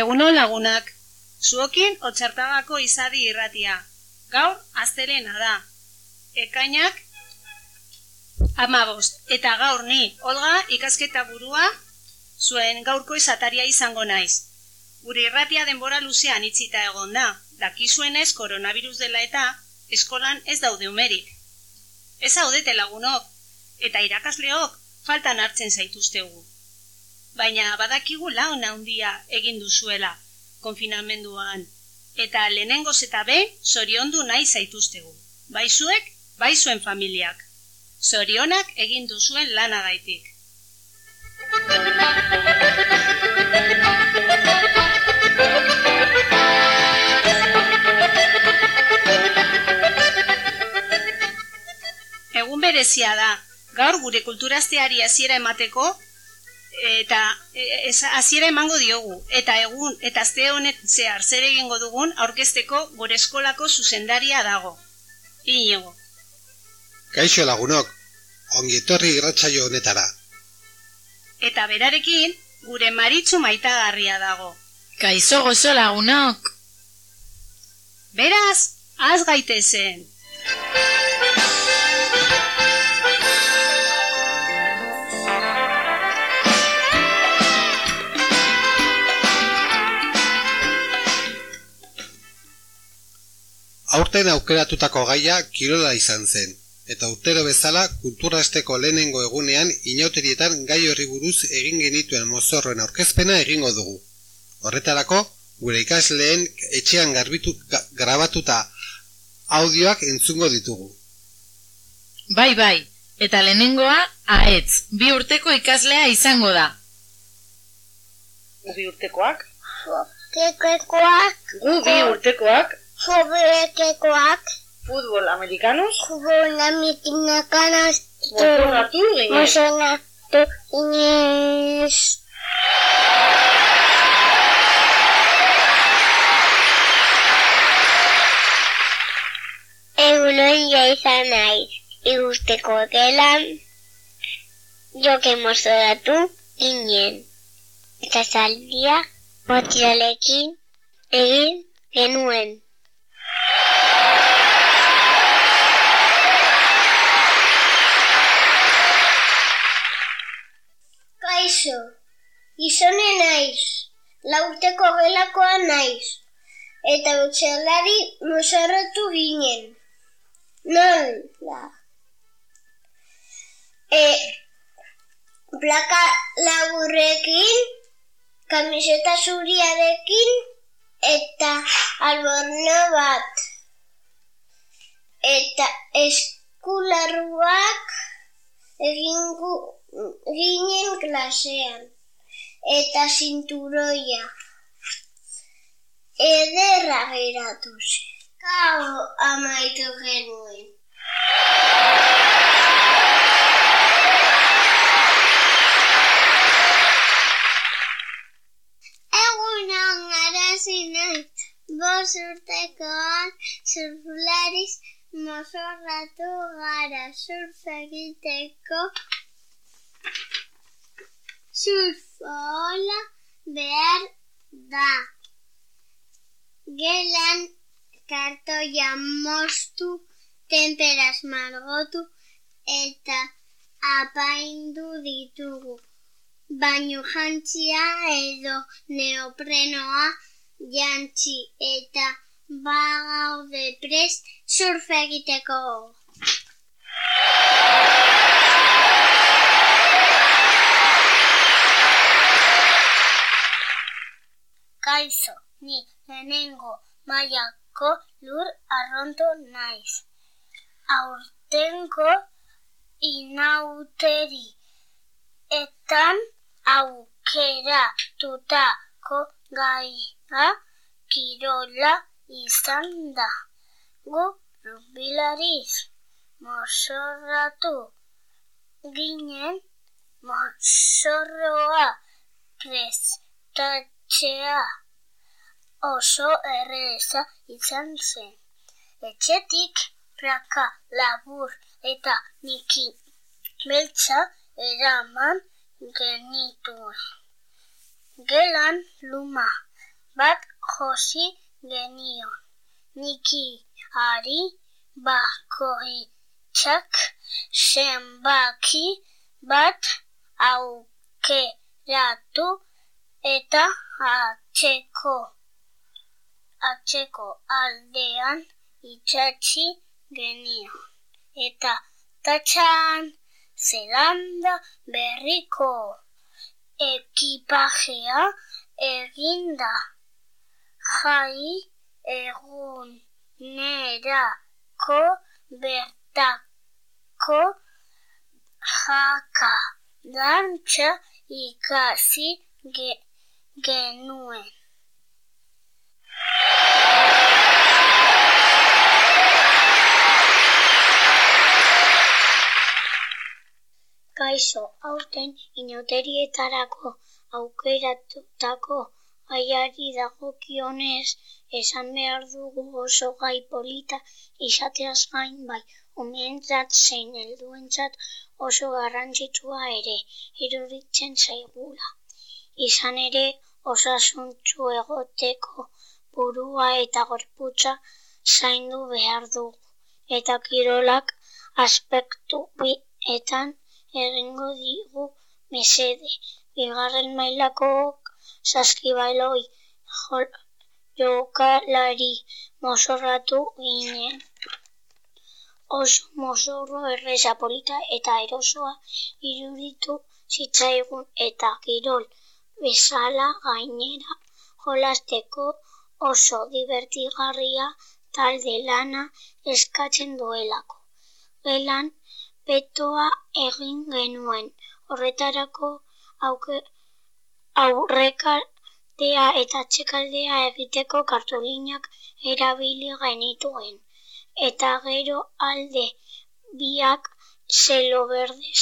Egunon lagunak, zuokin otxartagako izadi irratia. Gaur, aztelena da. Ekainak, amabost. Eta gaur ni, Olga, ikasketa burua, zuen gaurko izataria izango naiz. Gure irratia denbora luzean itzita egon da. Dakizuenez koronavirus dela eta eskolan ez daude umerik. Ez haudete lagunok, eta irakasleok faltan hartzen zaituztegu baina badakigu laun handia egin duzuela konfinamenduan eta lehenengoz eta be zoriondu nahi zaituztegu. Baizuek, baizuen familiak. Zorionak egin duzuen lanagaitik. Egun berezia da, gaur gure kulturazteari hasiera emateko eta e, hasiera emango diogu eta egun eta aste honet zehar zer egingo dugun aurkezteko gure eskolako zuzendaria dago. Inigo. Kaixo lagunok, ongi etorri irratsaio honetara. Eta berarekin gure maritzu maitagarria dago. Kaixo gozo lagunok. Beraz, az gaitezen. Aurten aukeratutako gaia kirola izan zen, eta urtero bezala kulturasteko lehenengo egunean inauterietan gai horri buruz egin genituen mozorroen aurkezpena egingo dugu. Horretarako, gure ikasleen etxean garbitu, grabatuta audioak entzungo ditugu. Bai, bai, eta lehenengoa, aetz, bi urteko ikaslea izango da. Bi urtekoak? Urtekoak. Gu bi urtekoak? Jobekekoak. Futbol amerikanos? Futbol amerikanos. Mozorratu ginen. Mozorratu ginez. Egunoia izan naiz. Igusteko gelan. Joke mozorratu ginen. Eta zaldia motiralekin egin genuen. Kaixo, izone naiz, laurteko gelakoa naiz, eta utxalari mozarratu ginen. Nola? E, plaka laburrekin, kamiseta zuriarekin, eta alborno bat. Eta eskularruak egingu ginen klasean. Eta zinturoia. Ederra geratu. Kau amaitu genuen. Egunon arazi nahi, bos urtekoan surfulariz mozorratu gara surf egiteko surfola behar da. Gelan kartoia mostu, temperaz margotu eta apaindu ditugu baino jantzia edo neoprenoa jantzi eta bagaude prest surf egiteko. Kaixo, ni lehenengo mailako lur arronto naiz. Aurtengo inauteri etan aukeratutako gaia kirola izan da. Gu rubilariz mosorratu ginen mosorroa prestatzea oso erreza izan zen. Etxetik plaka labur eta niki beltza eraman genituen. Gelan luma bat josi genion. Niki ari bakoitzak zenbaki bat aukeratu eta atzeko atzeko aldean itxatzi genio. Eta tatxan zelanda berriko ekipajea eginda jai egunerako bertako jaka dantza ikasi ge, genuen. Kaixo, aurten inauterietarako aukeratutako gaiari dagokionez esan behar dugu oso gai polita izateaz gain bai umeentzat zein helduentzat oso garrantzitsua ere iruditzen zaigula. Izan ere osasuntsu egoteko burua eta gorputza zaindu behar dugu eta kirolak aspektu bietan egingo digu mesede. Bigarren mailako saskibaloi jokalari mozorratu ginen. Oso mozorro erreza polita eta erosoa iruditu zitzaigun eta kirol bezala gainera jolasteko oso divertigarria talde lana eskatzen duelako. Gelan petoa egin genuen horretarako auke, aurrekaldea eta atxekaldea egiteko kartulinak erabili genituen. Eta gero alde biak zelo berdez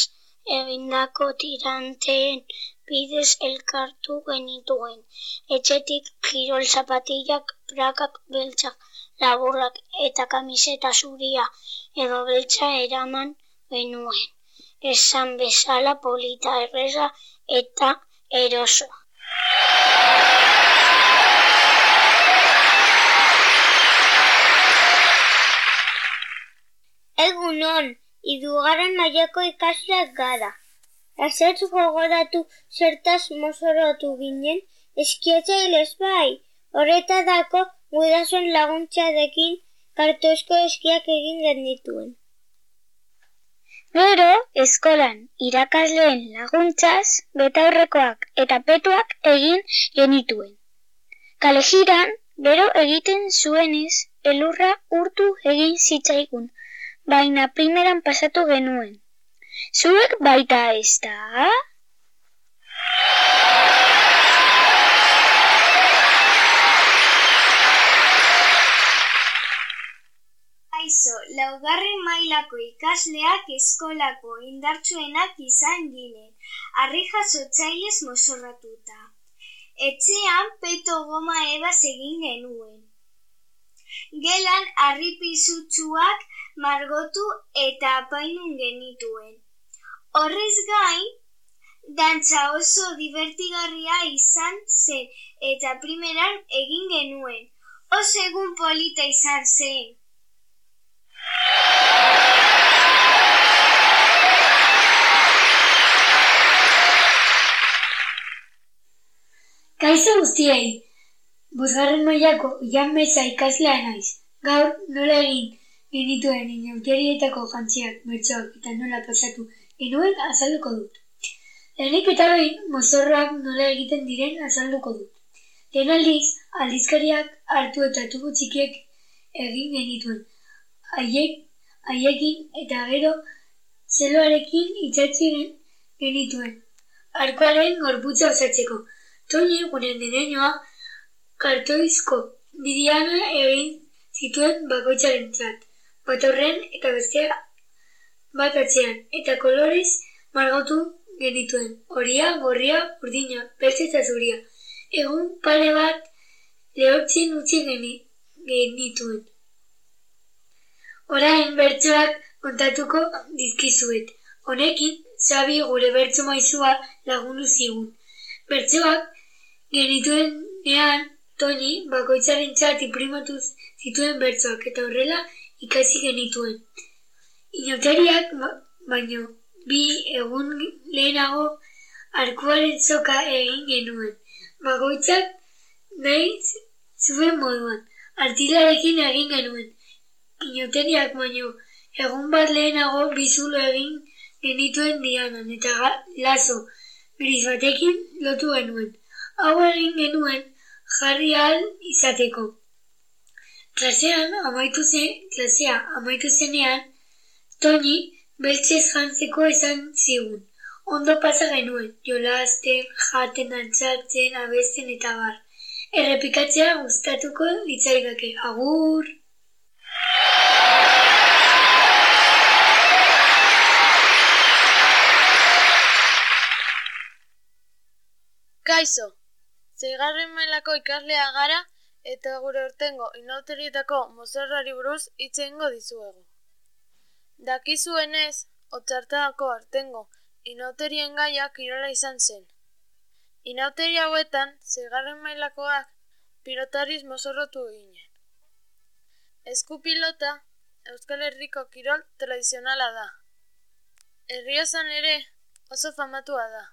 egindako tiranteen bidez elkartu genituen. Etxetik kirol zapatillak, prakak beltzak, laburrak eta kamiseta zuria edo beltza eraman genuen. Esan bezala polita erreza eta eroso. Egunon, idugarren mailako ikasleak gara. Azertz gogoratu zertaz mozoratu ginen, eskiatzailez bai, horretadako gudazuen laguntzarekin kartozko eskiak egin genituen. Gero, eskolan irakasleen laguntzaz, betaurrekoak eta petuak egin genituen. Kalejiran, gero egiten zuenez, elurra urtu egin zitzaigun, baina primeran pasatu genuen. Zuek baita ez da? Aizo, laugarren mailako ikasleak eskolako indartsuenak izan ginen, harri jasotzailez mozorratuta. Etxean peto goma ebaz egin genuen. Gelan harri pisutsuak margotu eta apainun genituen. Horrez gain, dantza oso divertigarria izan zen eta primeran egin genuen. Oso egun polita izan zen. Kaixo guztiei, bosgarren mailako Ian Meza ikaslea naiz. Gaur nola egin genituen inauterietako jantziak, bertsoak eta nola pasatu genuen azalduko dut. Lehenik eta behin mozorroak nola egiten diren azalduko dut. Lehen aldiz, aldizkariak hartu eta tubu txikiek egin genituen. Haiek, haiekin eta gero zeloarekin itxatzi genituen. Arkoaren gorputza osatzeko. Toñi gure direñoa kartoizko bidiana egin zituen bakoitzaren txat. Bat horren eta bestea bat atzean. Eta kolorez margotu genituen. Horia, gorria, urdina, beltz eta zuria. Egun pare bat lehortzen utzi geni, genituen. Orain bertsoak kontatuko dizkizuet. Honekin, Xabi gure bertso maizua lagundu zigun. Bertsoak genituen nean Toni bakoitzaren txat imprimatu zituen bertsoak eta horrela ikasi genituen. Inoteriak ba, baino bi egun lehenago arkuaren zoka egin genuen. Bakoitzak nahi zuen moduan. Artilarekin egin genuen. Inoteriak baino egun bat lehenago bizulo egin genituen dianan eta lazo gris batekin lotu genuen. Hau egin genuen jarri ahal izateko. Klasean amaitu zen, klasea amaitu zenean, Toni beltzez jantzeko esan zigun. Ondo pasa genuen, jolasten, jaten, antzatzen, abesten eta bar. Errepikatzea gustatuko litzaidake. Agur! Kaixo, zeigarren mailako ikaslea gara eta gure urtengo inauterietako mozorrari buruz hitz egingo dizuegu. Dakizuenez, otzartako artengo inauterien gaia kirola izan zen. Inauteri hauetan, zeigarren mailakoak pilotariz mozorrotu ginen. Eskupilota, Euskal Herriko kirol tradizionala da. Herriozan ere oso famatua da.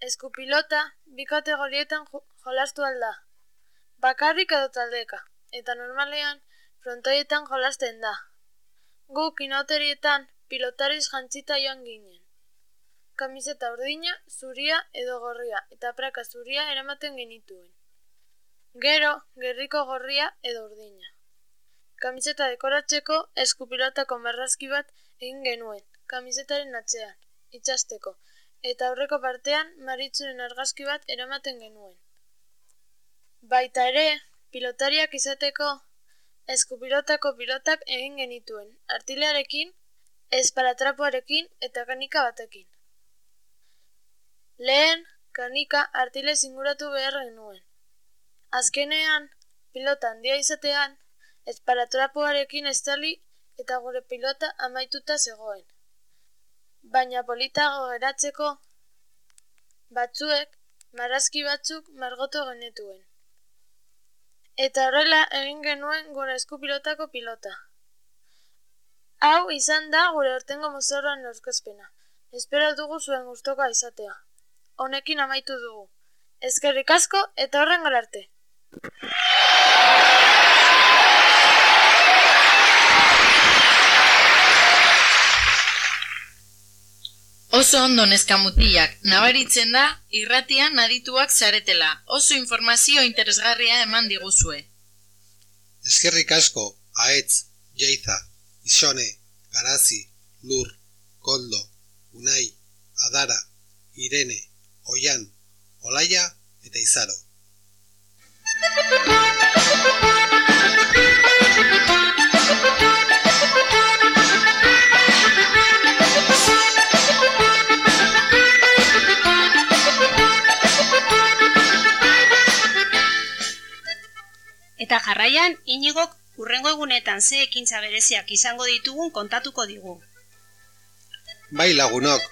Eskupilota bi kategorietan jo- jolastu alda. Bakarrik edo taldeka, eta normalean frontoietan jolasten da. Guk inauterietan pilotariz jantzita joan ginen. Kamiseta urdina, zuria edo gorria, eta praka zuria eramaten genituen. Gero, gerriko gorria edo urdina. Kamiseta dekoratzeko eskupilotako marrazki bat egin genuen, kamisetaren atzean, itxasteko, eta aurreko partean maritzuren argazki bat eramaten genuen. Baita ere, pilotariak izateko eskupilotako pilotak egin genituen, artilearekin, esparatrapoarekin eta kanika batekin. Lehen, kanika artile zinguratu behar genuen. Azkenean, pilota handia izatean, esparatrapoarekin estali eta gure pilota amaituta zegoen. Baina politago geratzeko, batzuek, marrazki batzuk margotu genetuen. Eta horrela egin genuen gure eskupilotako pilota. Hau izan da gure hortengo mozorroan aurkezpena. Espero dugu zuen gustokoa izatea. Honekin amaitu dugu. Ezkerrik asko eta horren arte. Oso ondo neskamutilak, nabaritzen da, irratian adituak zaretela, oso informazio interesgarria eman diguzue. Eskerrik asko, aetz, jeiza, isone, garazi, lur, koldo, unai, adara, irene, oian, olaia eta izaro. Eta jarraian, inigok urrengo egunetan ze ekintza bereziak izango ditugun kontatuko digu. Bai lagunok,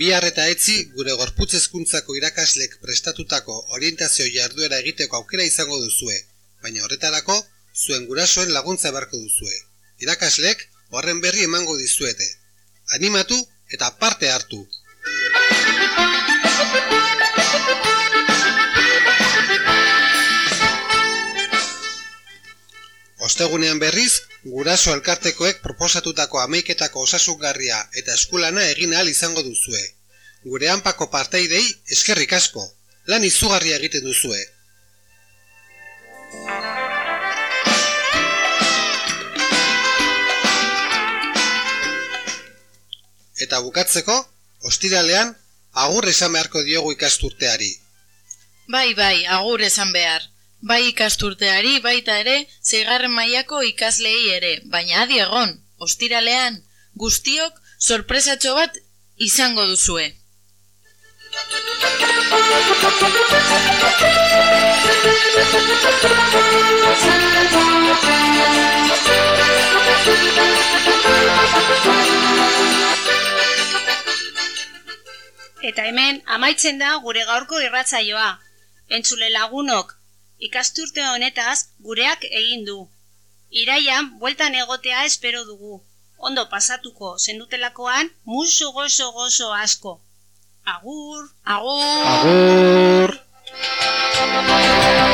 bihar eta etzi gure gorputz hezkuntzako irakaslek prestatutako orientazio jarduera egiteko aukera izango duzue, baina horretarako zuen gurasoen laguntza beharko duzue. Irakaslek horren berri emango dizuete. Animatu eta parte hartu. Ostegunean berriz, guraso elkartekoek proposatutako ameiketako osasungarria eta eskulana egin ahal izango duzue. Gure hanpako parteidei eskerrik asko, lan izugarria egiten duzue. Eta bukatzeko, ostiralean, agur esan beharko diogu ikasturteari. Bai, bai, agur esan behar. Bai ikasturteari baita ere, zeigarren mailako ikaslei ere, baina adi egon, ostiralean, guztiok sorpresatxo bat izango duzue. Eta hemen amaitzen da gure gaurko irratzaioa. Entzule lagunok, ikasturte honetaz gureak egin du. Iraian, bueltan egotea espero dugu. Ondo pasatuko, zenutelakoan, musu gozo gozo asko. Agur! Agur! Agur!